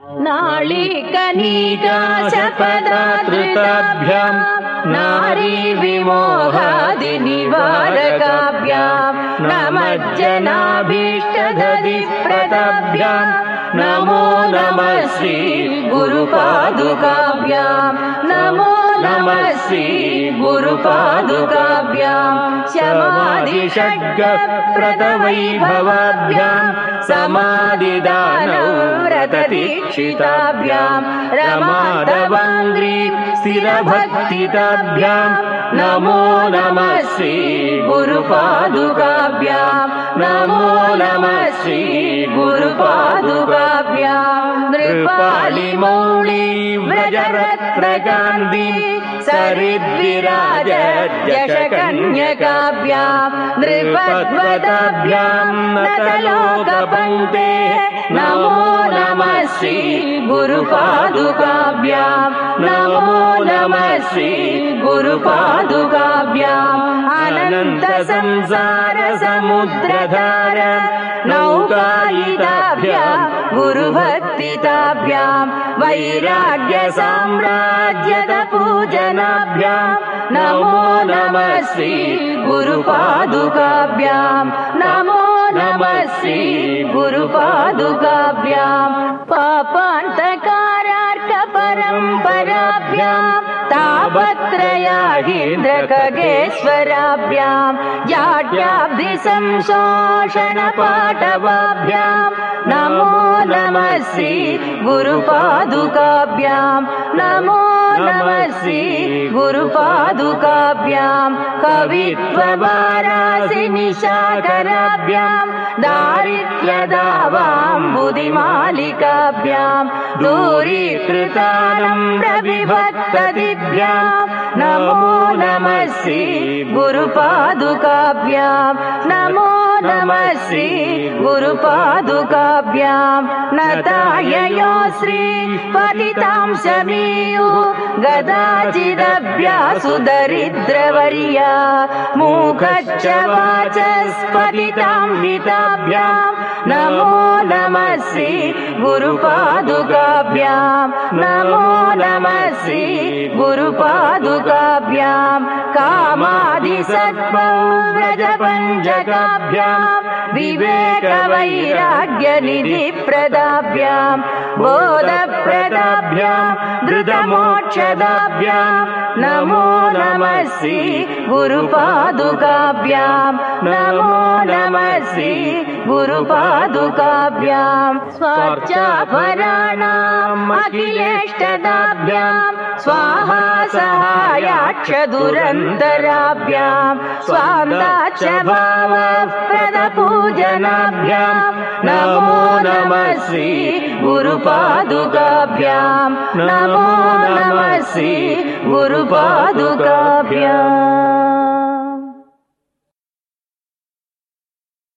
नाळिकनीकाशपदाधृताभ्याम् नारी विमोहादिनिवारकाभ्याम् नमज्जनाभीष्टदधिप्रदाभ्याम् नमो नमः श्री गुरुपादुकाभ्याम् नमो नमः श्री गुरुपादुकाभ्याम् शमादिषड्गप्रदवैभवाभ्याम् समादिदानौ व्रतदीक्षिताभ्याम् रमादवाङ्ग्री स्थिरभक्तिताभ्याम् नमो नमः श्री गुरुपादुकाभ्याम् नमो नमः श्री गुरुपादुकाभ्याम् नृपालिमौळी व्रजरत्नगान्धी सरिद्विराज यशकन्यकाभ्याम् नृपद्वदाभ्याम् नतलोकपङ्क्ते नमो नमः श्री गुरुपादुकाभ्याम् नमो नमः श्री गुरुपादुकाभ्याम् अनन्त संसार समुद्रधार नौकायिताभ्याम् गुरुभक्तिताभ्याम् वैराग्य साम्राज्यद पूजनाभ्याम् नमो नमः श्री गुरुपादुकाभ्याम् नमो नमः श्री गुरुपादुकाभ्याम् पापान्तकारार्क परम्पराभ्याम् तापत्रयाहीन्द्रखगेश्वराभ्याम् याड्याब्धि संशोषण पाटवाभ्याम् नमो नमः श्री गुरुपादुकाभ्याम् नमो नमः श्री गुरुपादुकाभ्याम् कवित्ववारासि निशाकराभ्याम् दारिद्र्यदावाम् बुधिमालिकाभ्याम् दूरीकृतानम् प्रविभक्तदिभ्याम् नमो नमः श्री गुरुपादुकाभ्याम् नमो नमः श्री गुरुपादुकाभ्याम् नताययो श्री पतितां शमीयु गदाचिदभ्यासु दरिद्रवर्या मूखच्च वाचस्पतितां विताभ्याम् नमो नमः श्री गुरुपादुकाभ्याम् नमो नमः श्री गुरुपादुकाभ्याम् कामादिसत्त्वौ व्रजपञ्चकाभ्याम् विवेकवैराग्यनिधिप्रदाभ्याम् बोधप्रदाभ्याम् धृतमोक्षदाभ्याम् नमो नमः श्री गुरुपादुकाभ्याम् नमो नमः श्री गुरुपादुकाभ्याम् स्वार्चाभराणाम् अखिलेष्टदाभ्याम् स्वाहा सहायाक्ष दुरन्तराभ्याम् स्वान्दाच भावप्रदपूजनाभ्याम् नमो नमः श्री गुरुपादुकाभ्याम् नमो नमः श्री गुरुपादुकाभ्याम्